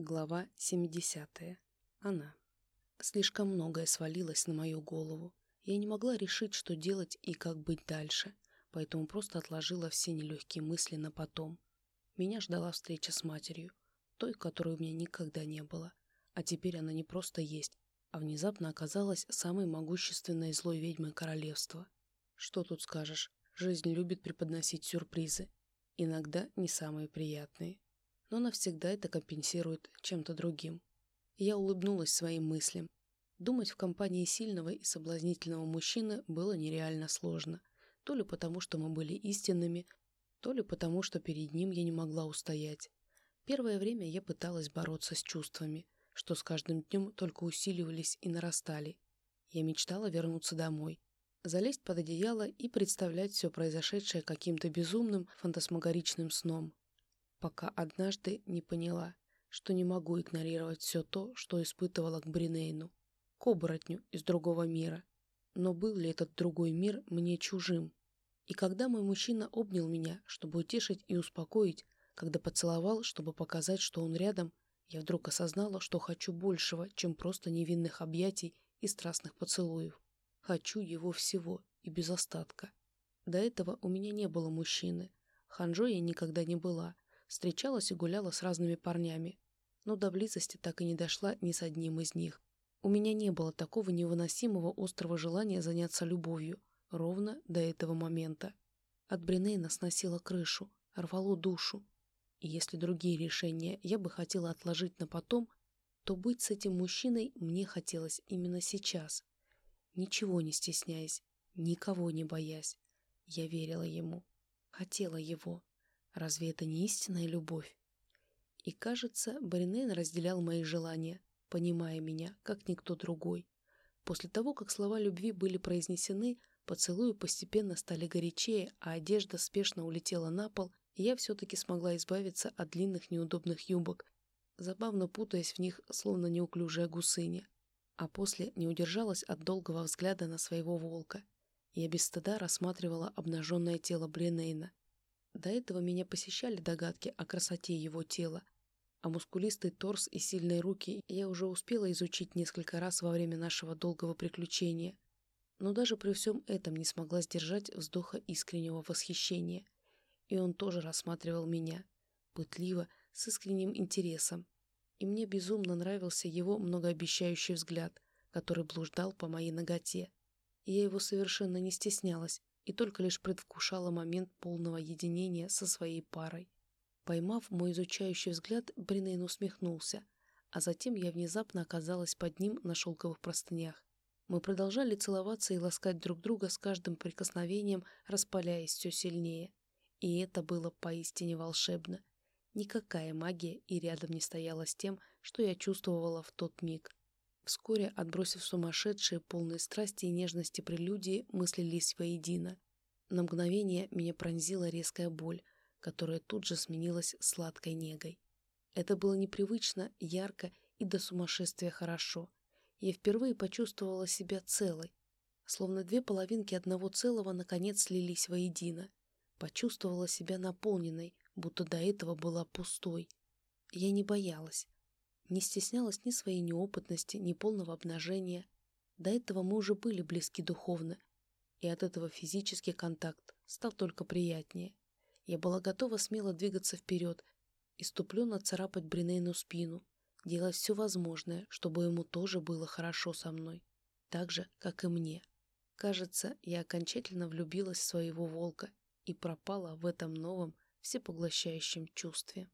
Глава 70. Она. Слишком многое свалилось на мою голову. Я не могла решить, что делать и как быть дальше, поэтому просто отложила все нелегкие мысли на потом. Меня ждала встреча с матерью, той, которой у меня никогда не было. А теперь она не просто есть, а внезапно оказалась самой могущественной злой ведьмой королевства. Что тут скажешь, жизнь любит преподносить сюрпризы. Иногда не самые приятные но навсегда это компенсирует чем-то другим. Я улыбнулась своим мыслям. Думать в компании сильного и соблазнительного мужчины было нереально сложно. То ли потому, что мы были истинными, то ли потому, что перед ним я не могла устоять. Первое время я пыталась бороться с чувствами, что с каждым днем только усиливались и нарастали. Я мечтала вернуться домой, залезть под одеяло и представлять все произошедшее каким-то безумным, фантасмагоричным сном пока однажды не поняла, что не могу игнорировать все то, что испытывала к Бринейну, к оборотню из другого мира. Но был ли этот другой мир мне чужим? И когда мой мужчина обнял меня, чтобы утешить и успокоить, когда поцеловал, чтобы показать, что он рядом, я вдруг осознала, что хочу большего, чем просто невинных объятий и страстных поцелуев. Хочу его всего и без остатка. До этого у меня не было мужчины. Ханжо я никогда не была – встречалась и гуляла с разными парнями, но до близости так и не дошла ни с одним из них. У меня не было такого невыносимого острого желания заняться любовью, ровно до этого момента. От Бринейна сносило крышу, рвало душу. И если другие решения я бы хотела отложить на потом, то быть с этим мужчиной мне хотелось именно сейчас. Ничего не стесняясь, никого не боясь. Я верила ему, хотела его. Разве это не истинная любовь? И, кажется, Баринейн разделял мои желания, понимая меня, как никто другой. После того, как слова любви были произнесены, поцелуи постепенно стали горячее, а одежда спешно улетела на пол, я все-таки смогла избавиться от длинных неудобных юбок, забавно путаясь в них, словно неуклюжая гусыня. А после не удержалась от долгого взгляда на своего волка. Я без стыда рассматривала обнаженное тело Бринейна. До этого меня посещали догадки о красоте его тела, а мускулистый торс и сильные руки я уже успела изучить несколько раз во время нашего долгого приключения. Но даже при всем этом не смогла сдержать вздоха искреннего восхищения. И он тоже рассматривал меня, пытливо, с искренним интересом. И мне безумно нравился его многообещающий взгляд, который блуждал по моей ноготе. И я его совершенно не стеснялась, и только лишь предвкушала момент полного единения со своей парой. Поймав мой изучающий взгляд, Бринейн усмехнулся, а затем я внезапно оказалась под ним на шелковых простынях. Мы продолжали целоваться и ласкать друг друга с каждым прикосновением, распаляясь все сильнее. И это было поистине волшебно. Никакая магия и рядом не стояла с тем, что я чувствовала в тот миг. Вскоре, отбросив сумасшедшие, полные страсти и нежности прелюдии, мы слились воедино. На мгновение меня пронзила резкая боль, которая тут же сменилась сладкой негой. Это было непривычно, ярко и до сумасшествия хорошо. Я впервые почувствовала себя целой, словно две половинки одного целого наконец слились воедино. Почувствовала себя наполненной, будто до этого была пустой. Я не боялась, не стеснялась ни своей неопытности, ни полного обнажения. До этого мы уже были близки духовно, и от этого физический контакт стал только приятнее. Я была готова смело двигаться вперед, иступленно царапать Бринейну спину, делать все возможное, чтобы ему тоже было хорошо со мной, так же, как и мне. Кажется, я окончательно влюбилась в своего волка и пропала в этом новом всепоглощающем чувстве.